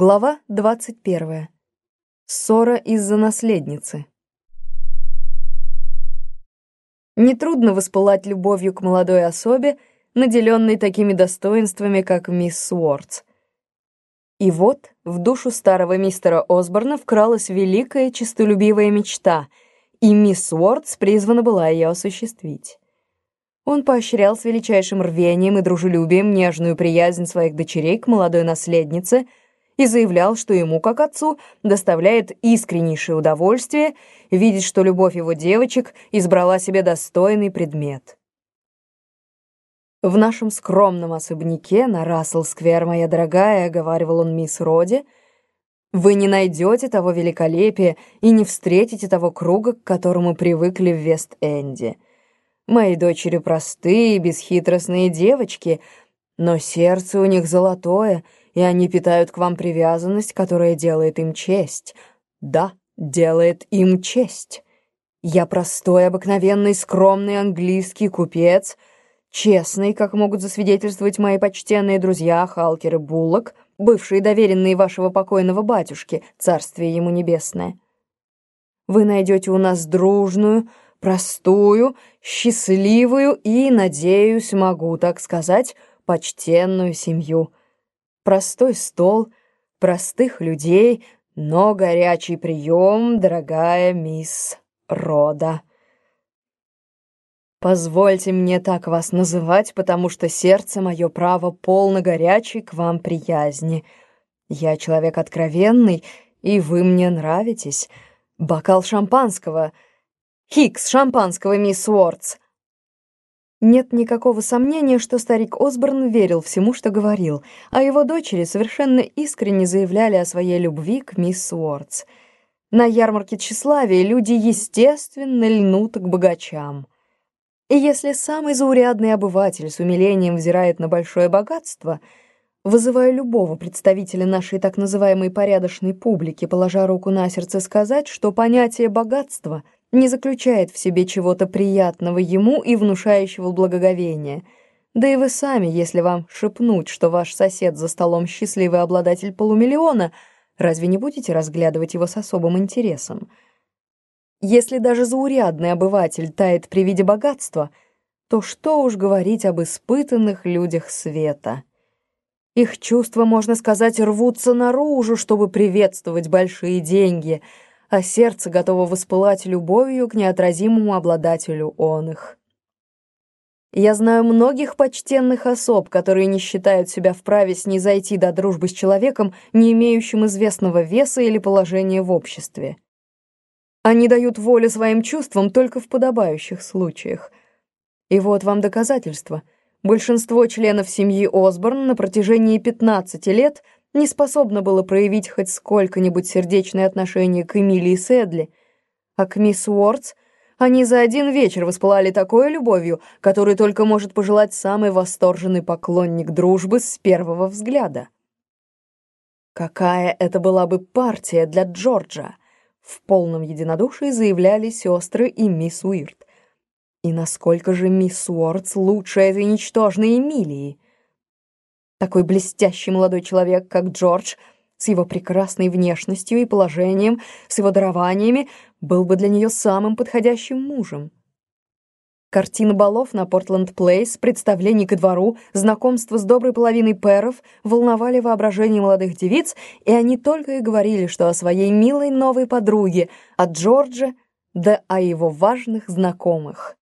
Глава 21. Ссора из-за наследницы. Нетрудно воспылать любовью к молодой особе, наделенной такими достоинствами, как мисс Уортс. И вот в душу старого мистера Осборна вкралась великая честолюбивая мечта, и мисс Уортс призвана была ее осуществить. Он поощрял с величайшим рвением и дружелюбием нежную приязнь своих дочерей к молодой наследнице — и заявлял, что ему, как отцу, доставляет искреннейшее удовольствие видеть, что любовь его девочек избрала себе достойный предмет. «В нашем скромном особняке на Рассел-сквер, моя дорогая», — говаривал он мисс Роди, «вы не найдете того великолепия и не встретите того круга, к которому привыкли в Вест-Энде. Мои дочери простые, бесхитростные девочки, но сердце у них золотое — и они питают к вам привязанность, которая делает им честь. Да, делает им честь. Я простой, обыкновенный, скромный английский купец, честный, как могут засвидетельствовать мои почтенные друзья Халкер и Буллок, бывшие доверенные вашего покойного батюшки, царствие ему небесное. Вы найдете у нас дружную, простую, счастливую и, надеюсь, могу так сказать, почтенную семью — простой стол, простых людей, но горячий прием, дорогая мисс Рода. Позвольте мне так вас называть, потому что сердце мое право полно горячей к вам приязни. Я человек откровенный, и вы мне нравитесь. Бокал шампанского. Хикс шампанского, мисс Уортс. Нет никакого сомнения, что старик Осборн верил всему, что говорил, а его дочери совершенно искренне заявляли о своей любви к мисс Уортс. На ярмарке тщеславия люди, естественно, льнут к богачам. И если самый заурядный обыватель с умилением взирает на большое богатство, вызывая любого представителя нашей так называемой порядочной публики, положа руку на сердце, сказать, что понятие богатства — не заключает в себе чего-то приятного ему и внушающего благоговения. Да и вы сами, если вам шепнуть, что ваш сосед за столом счастливый обладатель полумиллиона, разве не будете разглядывать его с особым интересом? Если даже заурядный обыватель тает при виде богатства, то что уж говорить об испытанных людях света? Их чувства, можно сказать, рвутся наружу, чтобы приветствовать большие деньги — а сердце готово воспылать любовью к неотразимому обладателю он их. Я знаю многих почтенных особ, которые не считают себя вправе снизойти до дружбы с человеком, не имеющим известного веса или положения в обществе. Они дают волю своим чувствам только в подобающих случаях. И вот вам доказательство. Большинство членов семьи Осборн на протяжении 15 лет – не способна было проявить хоть сколько-нибудь сердечное отношение к Эмилии Сэдли, а к мисс Уортс они за один вечер воспылали такой любовью, которую только может пожелать самый восторженный поклонник дружбы с первого взгляда. Какая это была бы партия для Джорджа! В полном единодушии заявляли сестры и мисс Уирт. И насколько же мисс Уортс лучше этой ничтожной Эмилии? Такой блестящий молодой человек, как Джордж, с его прекрасной внешностью и положением, с его дарованиями, был бы для нее самым подходящим мужем. Картины балов на Портленд-Плейс, представлений ко двору, знакомство с доброй половиной пэров волновали воображение молодых девиц, и они только и говорили, что о своей милой новой подруге, от Джорджа, да о его важных знакомых.